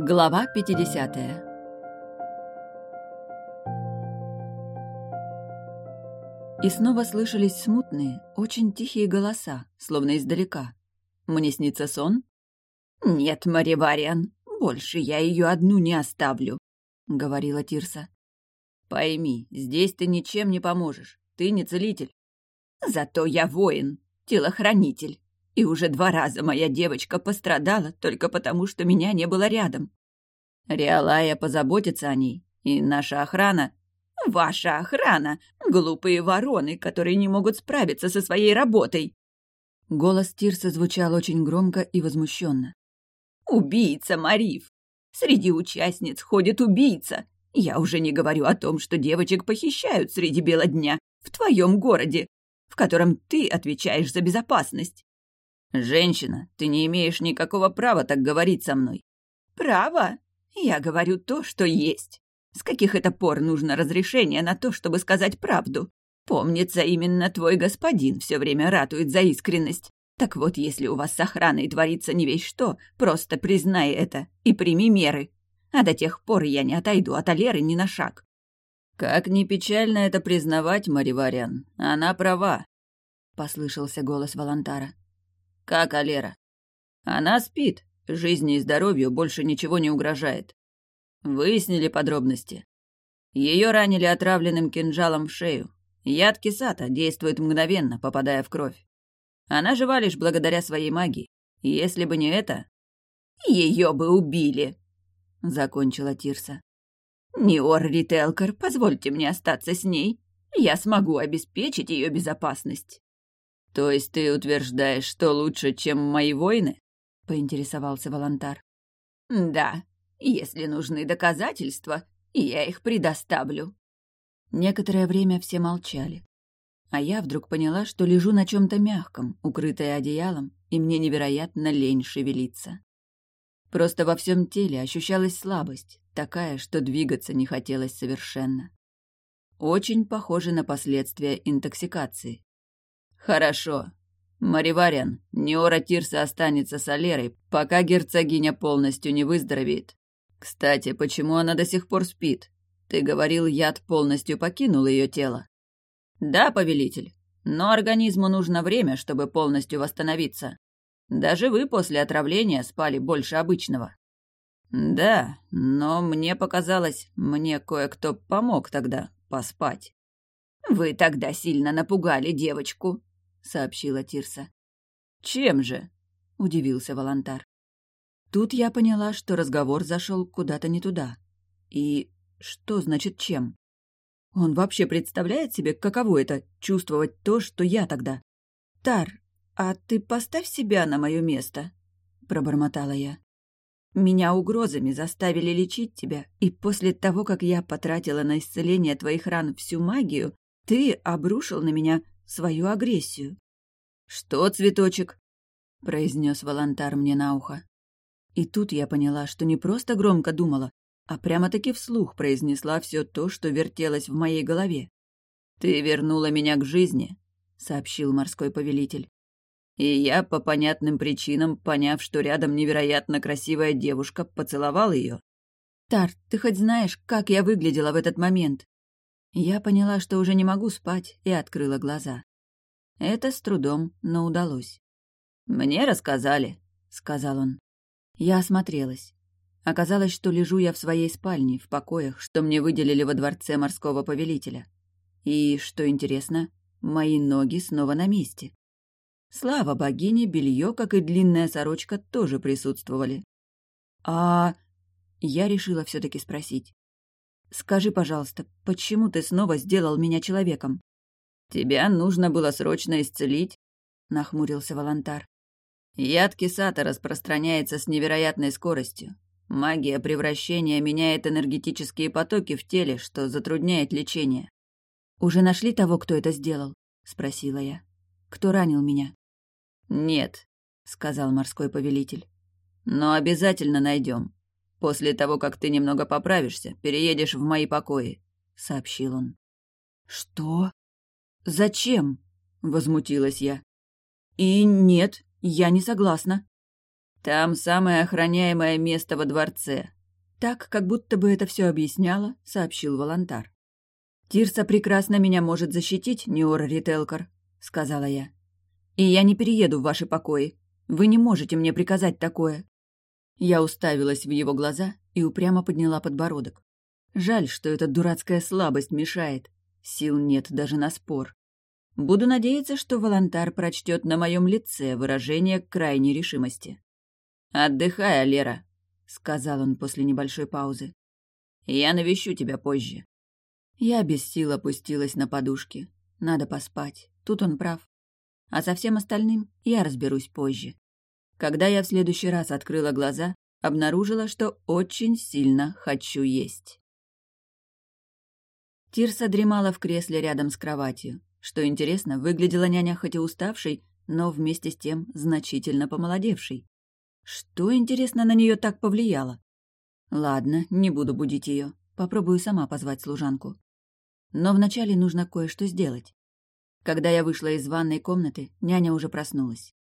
Глава 50 И снова слышались смутные, очень тихие голоса, словно издалека. Мне снится сон? «Нет, Маривариан, больше я ее одну не оставлю», — говорила Тирса. «Пойми, здесь ты ничем не поможешь. Ты не целитель». «Зато я воин, телохранитель. И уже два раза моя девочка пострадала только потому, что меня не было рядом. Реалая позаботится о ней, и наша охрана... Ваша охрана! Глупые вороны, которые не могут справиться со своей работой!» Голос Тирса звучал очень громко и возмущенно. «Убийца, Мариф! Среди участниц ходит убийца! Я уже не говорю о том, что девочек похищают среди бела дня в твоем городе, в котором ты отвечаешь за безопасность. «Женщина, ты не имеешь никакого права так говорить со мной». «Право? Я говорю то, что есть. С каких это пор нужно разрешение на то, чтобы сказать правду? Помнится, именно твой господин все время ратует за искренность. Так вот, если у вас с охраной творится не весь что, просто признай это и прими меры. А до тех пор я не отойду от Алеры ни на шаг». «Как ни печально это признавать, Маривариан, она права», — послышался голос Волонтара. «Как Алера?» «Она спит. Жизни и здоровью больше ничего не угрожает. Выяснили подробности. Ее ранили отравленным кинжалом в шею. Яд кисата действует мгновенно, попадая в кровь. Она жива лишь благодаря своей магии. Если бы не это... Ее бы убили!» — закончила Тирса. «Ниор Рителкар, позвольте мне остаться с ней. Я смогу обеспечить ее безопасность». «То есть ты утверждаешь, что лучше, чем мои воины?» — поинтересовался Волонтар. «Да, если нужны доказательства, я их предоставлю». Некоторое время все молчали. А я вдруг поняла, что лежу на чем-то мягком, укрытая одеялом, и мне невероятно лень шевелиться. Просто во всем теле ощущалась слабость, такая, что двигаться не хотелось совершенно. Очень похоже на последствия интоксикации. «Хорошо. Маривариан, Неора Тирса останется с Алерой, пока герцогиня полностью не выздоровеет. Кстати, почему она до сих пор спит? Ты говорил, яд полностью покинул ее тело». «Да, повелитель. Но организму нужно время, чтобы полностью восстановиться. Даже вы после отравления спали больше обычного». «Да, но мне показалось, мне кое-кто помог тогда поспать». «Вы тогда сильно напугали девочку», — сообщила Тирса. «Чем же?» — удивился Волонтар. Тут я поняла, что разговор зашел куда-то не туда. И что значит чем? Он вообще представляет себе, каково это — чувствовать то, что я тогда? «Тар, а ты поставь себя на мое место», — пробормотала я. «Меня угрозами заставили лечить тебя, и после того, как я потратила на исцеление твоих ран всю магию, ты обрушил на меня свою агрессию. «Что, цветочек?» — произнес волонтар мне на ухо. И тут я поняла, что не просто громко думала, а прямо-таки вслух произнесла все то, что вертелось в моей голове. «Ты вернула меня к жизни», — сообщил морской повелитель. И я, по понятным причинам, поняв, что рядом невероятно красивая девушка, поцеловал ее. «Тар, ты хоть знаешь, как я выглядела в этот момент?» Я поняла, что уже не могу спать, и открыла глаза. Это с трудом, но удалось. «Мне рассказали», — сказал он. Я осмотрелась. Оказалось, что лежу я в своей спальне, в покоях, что мне выделили во дворце морского повелителя. И, что интересно, мои ноги снова на месте. Слава богине, белье, как и длинная сорочка, тоже присутствовали. А я решила все таки спросить. «Скажи, пожалуйста, почему ты снова сделал меня человеком?» «Тебя нужно было срочно исцелить», — нахмурился Волонтар. «Яд кисата распространяется с невероятной скоростью. Магия превращения меняет энергетические потоки в теле, что затрудняет лечение». «Уже нашли того, кто это сделал?» — спросила я. «Кто ранил меня?» «Нет», — сказал морской повелитель. «Но обязательно найдем. После того, как ты немного поправишься, переедешь в мои покои», — сообщил он. «Что? Зачем?» — возмутилась я. «И нет, я не согласна». Там самое охраняемое место во дворце. Так, как будто бы это все объясняло, сообщил Волонтар. «Тирса прекрасно меня может защитить, Ниор Рителкар», — сказала я. «И я не перееду в ваши покои. Вы не можете мне приказать такое». Я уставилась в его глаза и упрямо подняла подбородок. Жаль, что эта дурацкая слабость мешает. Сил нет даже на спор. Буду надеяться, что волонтар прочтет на моем лице выражение крайней решимости. «Отдыхай, Алера», — сказал он после небольшой паузы. «Я навещу тебя позже». Я без сил опустилась на подушки. Надо поспать. Тут он прав. А со всем остальным я разберусь позже. Когда я в следующий раз открыла глаза, обнаружила, что очень сильно хочу есть. Тирса дремала в кресле рядом с кроватью. Что интересно, выглядела няня хоть и уставшей, но вместе с тем значительно помолодевшей. Что, интересно, на нее так повлияло? Ладно, не буду будить ее. Попробую сама позвать служанку. Но вначале нужно кое-что сделать. Когда я вышла из ванной комнаты, няня уже проснулась.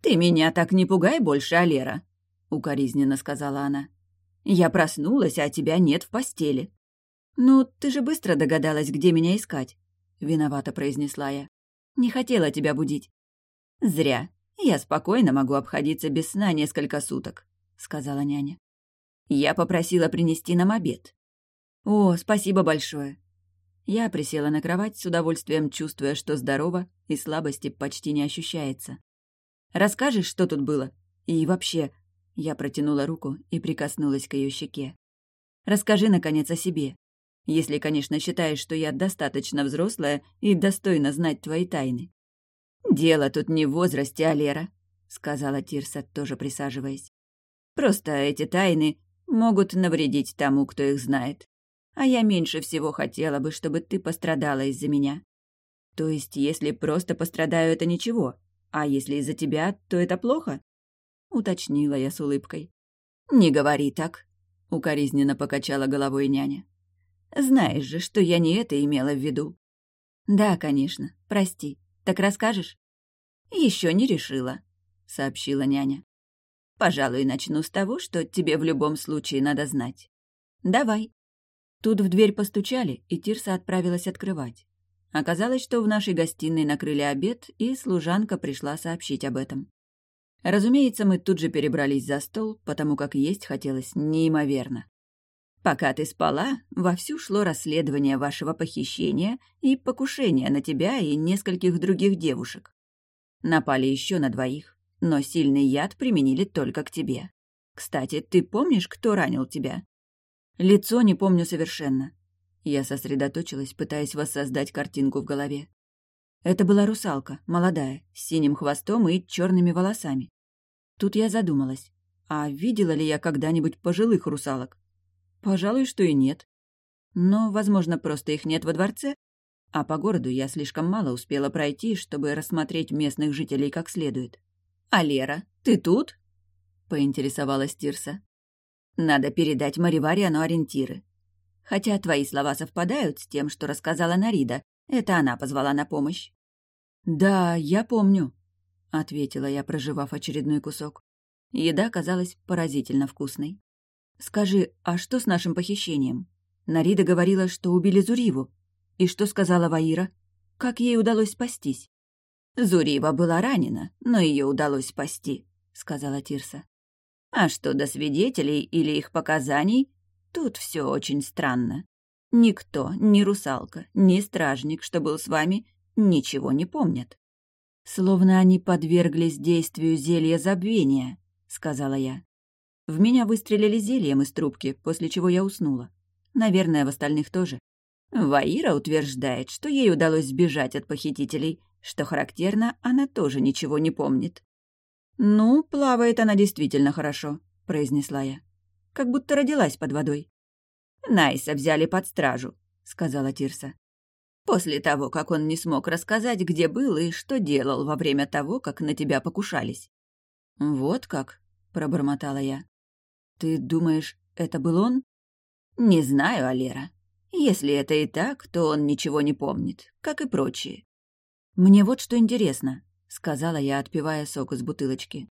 «Ты меня так не пугай больше, Алера!» — укоризненно сказала она. «Я проснулась, а тебя нет в постели». «Ну, ты же быстро догадалась, где меня искать», — виновато произнесла я. «Не хотела тебя будить». «Зря. Я спокойно могу обходиться без сна несколько суток», — сказала няня. «Я попросила принести нам обед». «О, спасибо большое». Я присела на кровать с удовольствием, чувствуя, что здорово и слабости почти не ощущается. «Расскажешь, что тут было? И вообще...» Я протянула руку и прикоснулась к ее щеке. «Расскажи, наконец, о себе. Если, конечно, считаешь, что я достаточно взрослая и достойна знать твои тайны». «Дело тут не в возрасте, Алера», — сказала Тирса, тоже присаживаясь. «Просто эти тайны могут навредить тому, кто их знает. А я меньше всего хотела бы, чтобы ты пострадала из-за меня. То есть, если просто пострадаю, это ничего, а если из-за тебя, то это плохо?» — уточнила я с улыбкой. «Не говори так», — укоризненно покачала головой няня. «Знаешь же, что я не это имела в виду». «Да, конечно. Прости. Так расскажешь?» Еще не решила», — сообщила няня. «Пожалуй, начну с того, что тебе в любом случае надо знать». «Давай». Тут в дверь постучали, и Тирса отправилась открывать. Оказалось, что в нашей гостиной накрыли обед, и служанка пришла сообщить об этом. Разумеется, мы тут же перебрались за стол, потому как есть хотелось неимоверно. Пока ты спала, вовсю шло расследование вашего похищения и покушения на тебя и нескольких других девушек. Напали еще на двоих, но сильный яд применили только к тебе. Кстати, ты помнишь, кто ранил тебя? Лицо не помню совершенно. Я сосредоточилась, пытаясь воссоздать картинку в голове. Это была русалка, молодая, с синим хвостом и черными волосами. Тут я задумалась, а видела ли я когда-нибудь пожилых русалок? Пожалуй, что и нет. Но, возможно, просто их нет во дворце, а по городу я слишком мало успела пройти, чтобы рассмотреть местных жителей как следует. «А Лера, ты тут?» — поинтересовалась Тирса. «Надо передать Маривариану ориентиры. Хотя твои слова совпадают с тем, что рассказала Нарида. Это она позвала на помощь». «Да, я помню», — ответила я, проживав очередной кусок. Еда казалась поразительно вкусной. «Скажи, а что с нашим похищением? Нарида говорила, что убили Зуриву. И что сказала Ваира? Как ей удалось спастись?» «Зурива была ранена, но ее удалось спасти», — сказала Тирса. «А что до свидетелей или их показаний, тут все очень странно. Никто, ни русалка, ни стражник, что был с вами, ничего не помнят». «Словно они подверглись действию зелья забвения», — сказала я. В меня выстрелили зельем из трубки, после чего я уснула. Наверное, в остальных тоже. Ваира утверждает, что ей удалось сбежать от похитителей. Что характерно, она тоже ничего не помнит. «Ну, плавает она действительно хорошо», — произнесла я. «Как будто родилась под водой». «Найса взяли под стражу», — сказала Тирса. «После того, как он не смог рассказать, где был и что делал во время того, как на тебя покушались». «Вот как», — пробормотала я. «Ты думаешь, это был он?» «Не знаю, Алера. Если это и так, то он ничего не помнит, как и прочие». «Мне вот что интересно», — сказала я, отпивая сок из бутылочки.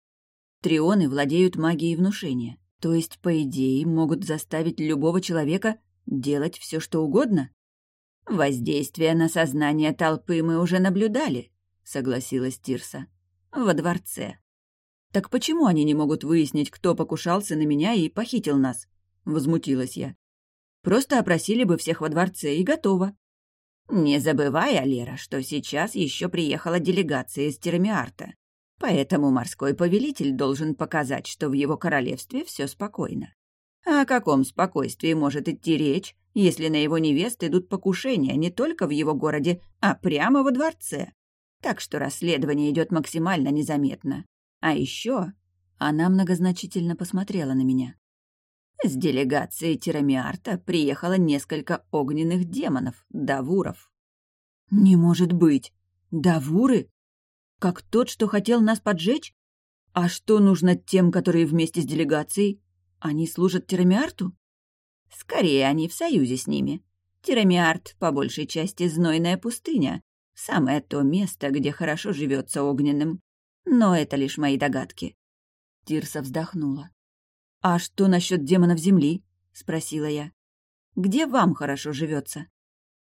Трионы владеют магией внушения, то есть, по идее, могут заставить любого человека делать все, что угодно? Воздействие на сознание толпы мы уже наблюдали, согласилась Тирса. Во дворце. Так почему они не могут выяснить, кто покушался на меня и похитил нас? Возмутилась я. Просто опросили бы всех во дворце и готово. Не забывай, Алера, что сейчас еще приехала делегация из Термиарта. Поэтому морской повелитель должен показать, что в его королевстве все спокойно. А о каком спокойствии может идти речь, если на его невест идут покушения не только в его городе, а прямо во дворце? Так что расследование идет максимально незаметно. А еще она многозначительно посмотрела на меня. С делегацией Тирамиарта приехало несколько огненных демонов, давуров. «Не может быть! Давуры? Как тот, что хотел нас поджечь? А что нужно тем, которые вместе с делегацией? Они служат Тирамиарту?» «Скорее, они в союзе с ними. Тирамиарт, по большей части, знойная пустыня. Самое то место, где хорошо живется огненным. Но это лишь мои догадки». Тирса вздохнула. «А что насчет демонов Земли?» — спросила я. «Где вам хорошо живется?